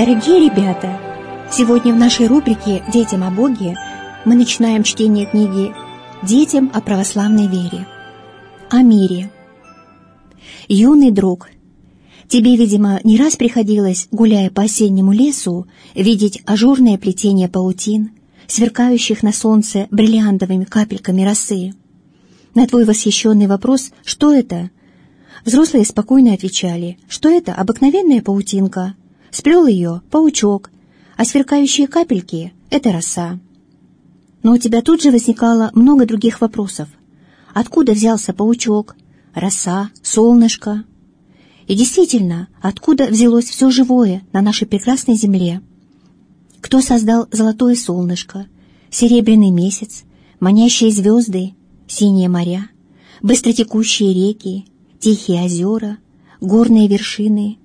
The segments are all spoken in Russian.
Дорогие ребята, сегодня в нашей рубрике «Детям о Боге» мы начинаем чтение книги «Детям о православной вере». О мире. Юный друг, тебе, видимо, не раз приходилось, гуляя по осеннему лесу, видеть ажурное плетение паутин, сверкающих на солнце бриллиантовыми капельками росы. На твой восхищенный вопрос «Что это?» Взрослые спокойно отвечали, что это обыкновенная паутинка. Сплел ее паучок, а сверкающие капельки — это роса. Но у тебя тут же возникало много других вопросов. Откуда взялся паучок, роса, солнышко? И действительно, откуда взялось все живое на нашей прекрасной земле? Кто создал золотое солнышко, серебряный месяц, манящие звезды, синие моря, быстротекущие реки, тихие озера, горные вершины?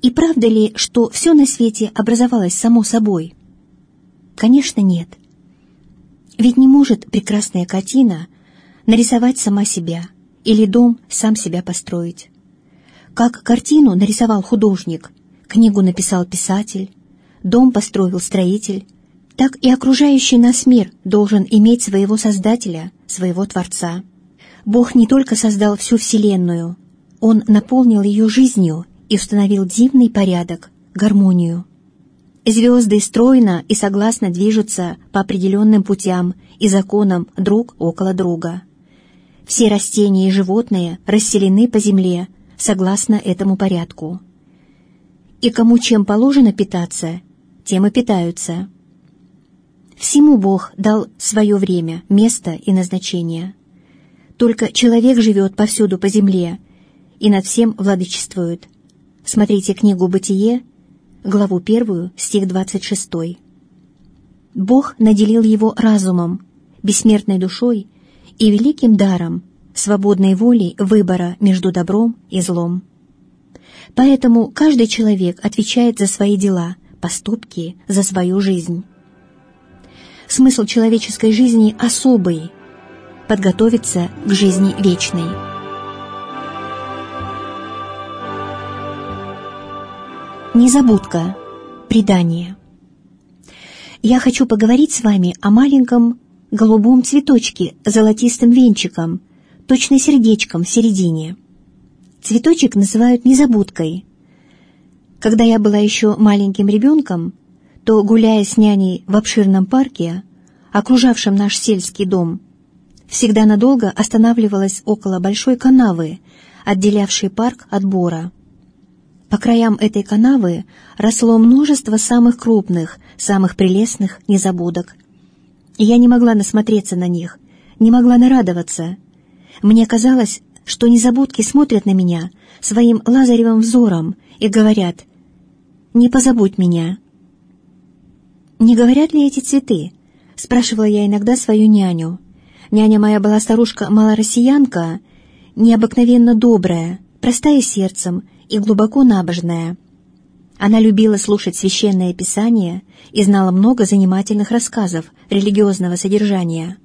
И правда ли, что все на свете образовалось само собой? Конечно, нет. Ведь не может прекрасная картина нарисовать сама себя или дом сам себя построить. Как картину нарисовал художник, книгу написал писатель, дом построил строитель, так и окружающий нас мир должен иметь своего Создателя, своего Творца. Бог не только создал всю Вселенную, Он наполнил ее жизнью и установил дивный порядок, гармонию. Звезды стройно и согласно движутся по определенным путям и законам друг около друга. Все растения и животные расселены по земле согласно этому порядку. И кому чем положено питаться, тем и питаются. Всему Бог дал свое время, место и назначение. Только человек живет повсюду по земле и над всем владычествует. Смотрите книгу «Бытие», главу 1, стих 26. Бог наделил его разумом, бессмертной душой и великим даром, свободной волей выбора между добром и злом. Поэтому каждый человек отвечает за свои дела, поступки, за свою жизнь. Смысл человеческой жизни особый – подготовиться к жизни вечной. Незабудка. Предание. Я хочу поговорить с вами о маленьком голубом цветочке с золотистым венчиком, точно сердечком в середине. Цветочек называют незабудкой. Когда я была еще маленьким ребенком, то, гуляя с няней в обширном парке, окружавшем наш сельский дом, всегда надолго останавливалась около большой канавы, отделявшей парк от бора. По краям этой канавы росло множество самых крупных, самых прелестных незабудок. И я не могла насмотреться на них, не могла нарадоваться. Мне казалось, что незабудки смотрят на меня своим лазаревым взором и говорят «Не позабудь меня, «Не говорят ли эти цветы?» — спрашивала я иногда свою няню. Няня моя была старушка-малороссиянка, необыкновенно добрая, простая сердцем и глубоко набожная. Она любила слушать священное писание и знала много занимательных рассказов религиозного содержания.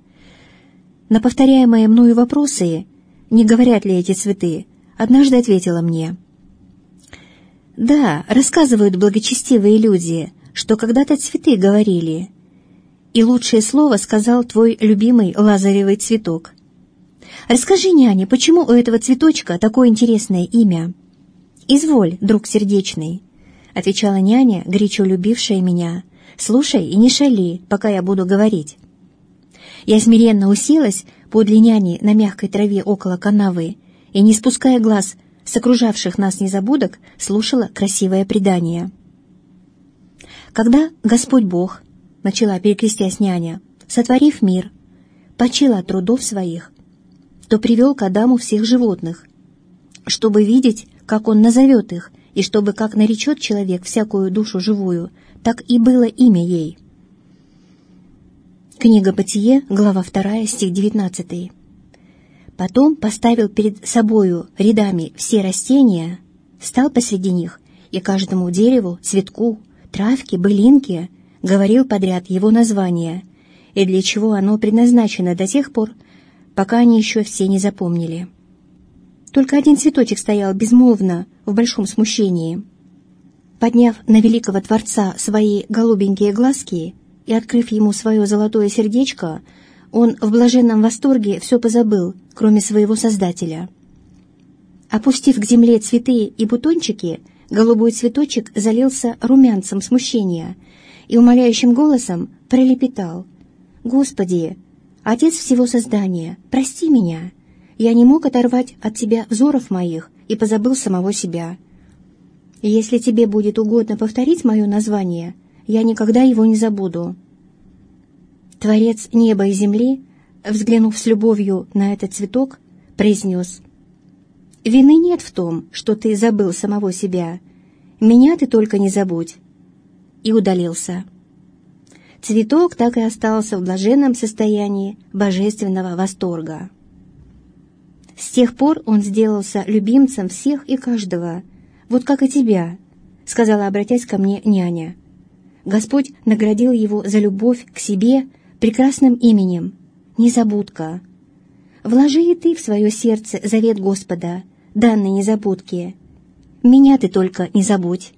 На повторяемые мною вопросы, не говорят ли эти цветы, однажды ответила мне. «Да, рассказывают благочестивые люди», что когда-то цветы говорили, и лучшее слово сказал твой любимый лазаревый цветок. Расскажи, няня, почему у этого цветочка такое интересное имя? Изволь, друг сердечный, — отвечала няня, горячо любившая меня. «Слушай и не шали, пока я буду говорить». Я смиренно уселась подле няни на мягкой траве около канавы и, не спуская глаз с окружавших нас незабудок, слушала красивое предание. Когда Господь Бог, начала перекрестясь няня, сотворив мир, почил от трудов своих, то привел к Адаму всех животных, чтобы видеть, как он назовет их, и чтобы, как наречет человек всякую душу живую, так и было имя ей. Книга Бытие, глава 2, стих 19. Потом поставил перед собою рядами все растения, стал посреди них, и каждому дереву, цветку, травки, былинки, говорил подряд его название и для чего оно предназначено до тех пор, пока они еще все не запомнили. Только один цветочек стоял безмолвно, в большом смущении. Подняв на великого Творца свои голубенькие глазки и открыв ему свое золотое сердечко, он в блаженном восторге все позабыл, кроме своего Создателя. Опустив к земле цветы и бутончики, голубой цветочек залился румянцем смущения и умоляющим голосом пролепетал. «Господи, Отец всего создания, прости меня! Я не мог оторвать от Тебя взоров моих и позабыл самого себя. Если Тебе будет угодно повторить мое название, я никогда его не забуду». Творец неба и земли, взглянув с любовью на этот цветок, произнес «Вины нет в том, что ты забыл самого себя. Меня ты только не забудь». И удалился. Цветок так и остался в блаженном состоянии божественного восторга. С тех пор он сделался любимцем всех и каждого, вот как и тебя, сказала, обратясь ко мне няня. Господь наградил его за любовь к себе прекрасным именем Незабудка. Вложи и ты в свое сердце завет Господа, данный незабудке. Меня ты только не забудь.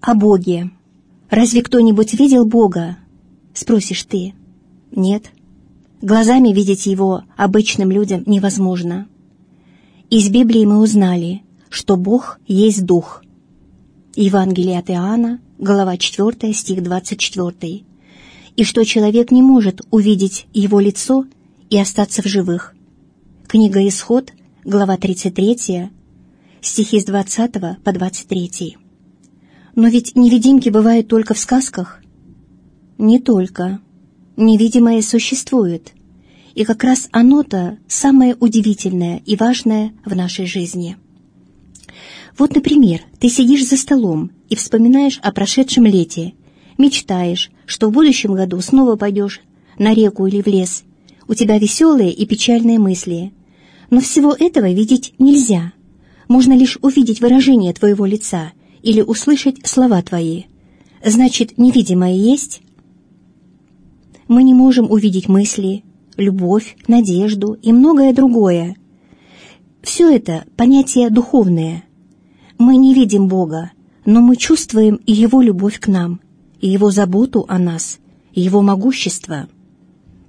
О Боге. Разве кто-нибудь видел Бога? Спросишь ты. Нет. Глазами видеть его обычным людям невозможно. Из Библии мы узнали, что Бог есть Дух. Евангелие от Иоанна, глава 4, стих 24 и что человек не может увидеть его лицо и остаться в живых. Книга «Исход», глава 33, стихи с 20 по 23. Но ведь невидимки бывают только в сказках? Не только. Невидимое существует, и как раз оно-то самое удивительное и важное в нашей жизни. Вот, например, ты сидишь за столом и вспоминаешь о прошедшем лете Мечтаешь, что в будущем году снова пойдешь на реку или в лес. У тебя веселые и печальные мысли. Но всего этого видеть нельзя. Можно лишь увидеть выражение твоего лица или услышать слова твои. Значит, невидимое есть? Мы не можем увидеть мысли, любовь, надежду и многое другое. Все это понятия духовные. Мы не видим Бога, но мы чувствуем и Его любовь к нам – и его заботу о нас, и его могущество.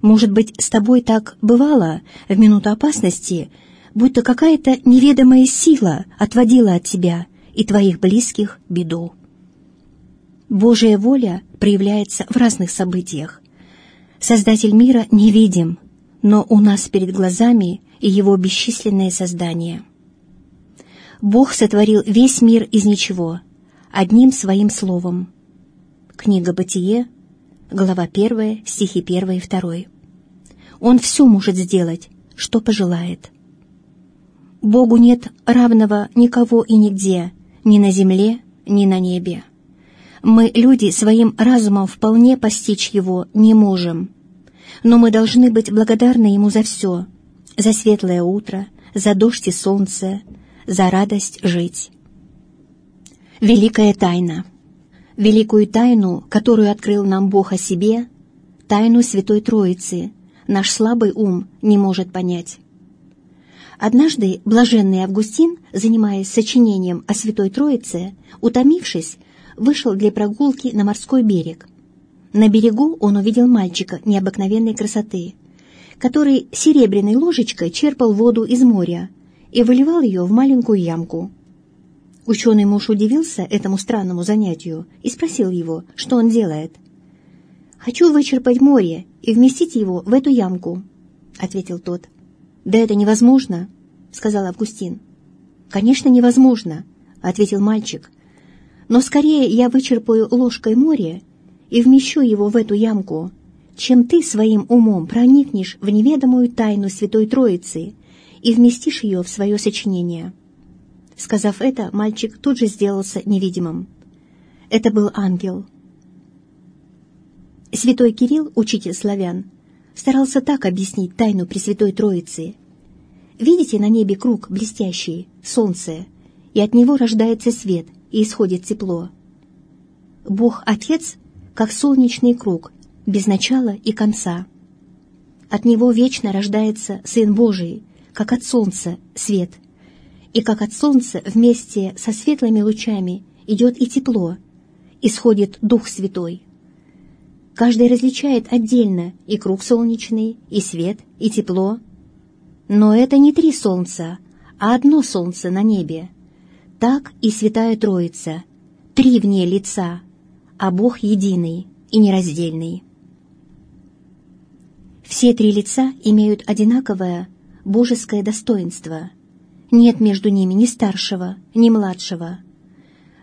Может быть, с тобой так бывало в минуту опасности, будто какая-то неведомая сила отводила от тебя и твоих близких беду. Божья воля проявляется в разных событиях. Создатель мира невидим, но у нас перед глазами и его бесчисленные создания. Бог сотворил весь мир из ничего, одним своим словом. Книга «Бытие», глава 1, стихи 1 и 2. Он все может сделать, что пожелает. Богу нет равного никого и нигде, ни на земле, ни на небе. Мы, люди, своим разумом вполне постичь Его не можем. Но мы должны быть благодарны Ему за все, за светлое утро, за дождь и солнце, за радость жить. Великая тайна — великую тайну, которую открыл нам Бог о себе, тайну Святой Троицы, наш слабый ум не может понять. Однажды блаженный Августин, занимаясь сочинением о Святой Троице, утомившись, вышел для прогулки на морской берег. На берегу он увидел мальчика необыкновенной красоты, который серебряной ложечкой черпал воду из моря и выливал ее в маленькую ямку. Ученый муж удивился этому странному занятию и спросил его, что он делает. «Хочу вычерпать море и вместить его в эту ямку», — ответил тот. «Да это невозможно», — сказал Августин. «Конечно, невозможно», — ответил мальчик. «Но скорее я вычерпаю ложкой море и вмещу его в эту ямку, чем ты своим умом проникнешь в неведомую тайну Святой Троицы и вместишь ее в свое сочинение». Сказав это, мальчик тут же сделался невидимым. Это был ангел. Святой Кирилл, учитель славян, старался так объяснить тайну Пресвятой Троицы. Видите на небе круг блестящий, солнце, и от него рождается свет и исходит тепло. Бог Отец, как солнечный круг, без начала и конца. От него вечно рождается Сын Божий, как от солнца свет – и как от солнца вместе со светлыми лучами идет и тепло, исходит Дух Святой. Каждый различает отдельно и круг солнечный, и свет, и тепло. Но это не три солнца, а одно солнце на небе. Так и Святая Троица, три в ней лица, а Бог единый и нераздельный. Все три лица имеют одинаковое божеское достоинство. Нет между ними ни старшего, ни младшего.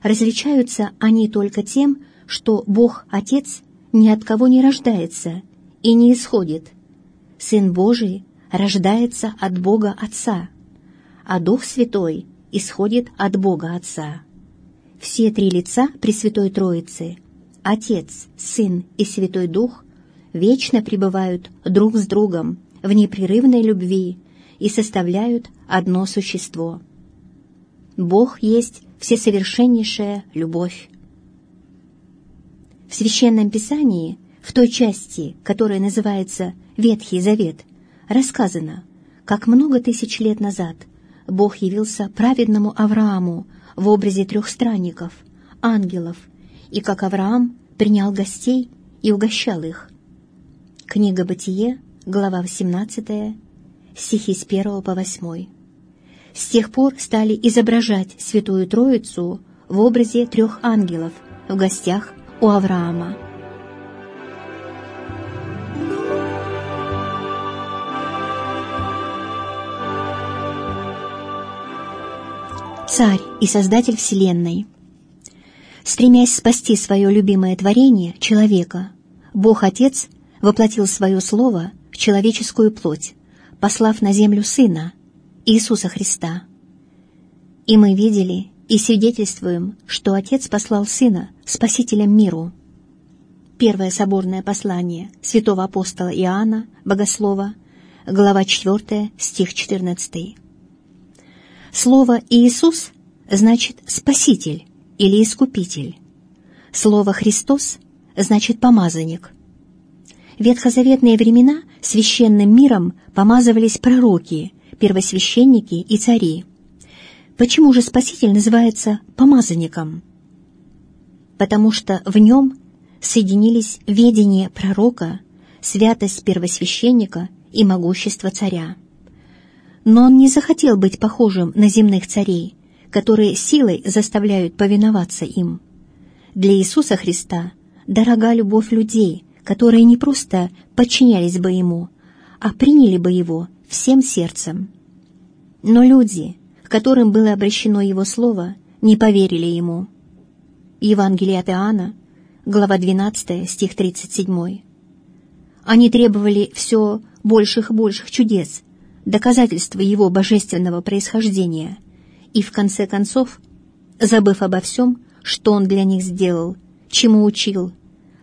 Различаются они только тем, что Бог Отец ни от кого не рождается и не исходит. Сын Божий рождается от Бога Отца, а Дух Святой исходит от Бога Отца. Все три лица Пресвятой Троицы — Отец, Сын и Святой Дух — вечно пребывают друг с другом в непрерывной любви и составляют одно существо. Бог есть всесовершеннейшая любовь. В Священном Писании, в той части, которая называется «Ветхий Завет», рассказано, как много тысяч лет назад Бог явился праведному Аврааму в образе трех странников, ангелов, и как Авраам принял гостей и угощал их. Книга «Бытие», глава 18, стихи с 1 по 8. С тех пор стали изображать Святую Троицу в образе трех ангелов в гостях у Авраама. Царь и Создатель Вселенной. Стремясь спасти свое любимое творение, человека, Бог Отец воплотил свое Слово в человеческую плоть, послав на землю Сына, Иисуса Христа. И мы видели и свидетельствуем, что Отец послал Сына Спасителем миру. Первое соборное послание святого апостола Иоанна, Богослова, глава 4, стих 14. Слово «Иисус» значит «спаситель» или «искупитель». Слово «Христос» значит «помазанник». Ветхозаветные времена священным миром помазывались пророки, первосвященники и цари – Почему же Спаситель называется помазанником? Потому что в нем соединились ведение пророка, святость первосвященника и могущество царя. Но он не захотел быть похожим на земных царей, которые силой заставляют повиноваться им. Для Иисуса Христа дорога любовь людей, которые не просто подчинялись бы Ему, а приняли бы Его всем сердцем. Но люди, к которым было обращено его слово, не поверили ему. Евангелие от Иоанна, глава 12, стих 37. Они требовали все больших и больших чудес, доказательства его божественного происхождения, и в конце концов, забыв обо всем, что он для них сделал, чему учил,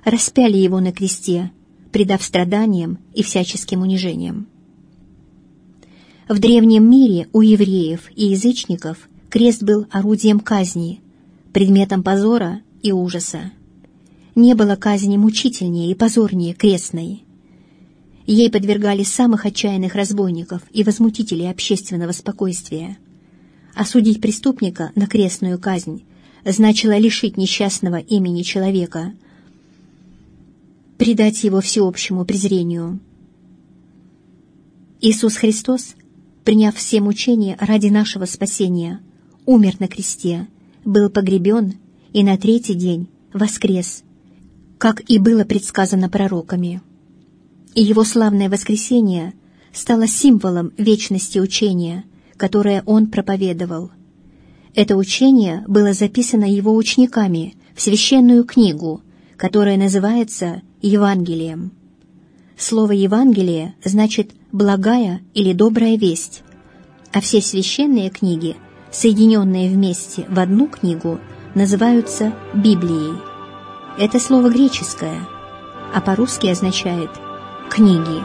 распяли его на кресте, предав страданиям и всяческим унижениям. В древнем мире у евреев и язычников крест был орудием казни, предметом позора и ужаса. Не было казни мучительнее и позорнее крестной. Ей подвергали самых отчаянных разбойников и возмутителей общественного спокойствия. Осудить преступника на крестную казнь значило лишить несчастного имени человека, предать его всеобщему презрению. Иисус Христос приняв все мучения ради нашего спасения, умер на кресте, был погребен и на третий день воскрес, как и было предсказано пророками. И его славное воскресение стало символом вечности учения, которое он проповедовал. Это учение было записано его учениками в священную книгу, которая называется Евангелием. Слово «Евангелие» значит «благая» или «добрая весть», а все священные книги, соединенные вместе в одну книгу, называются Библией. Это слово греческое, а по-русски означает «книги».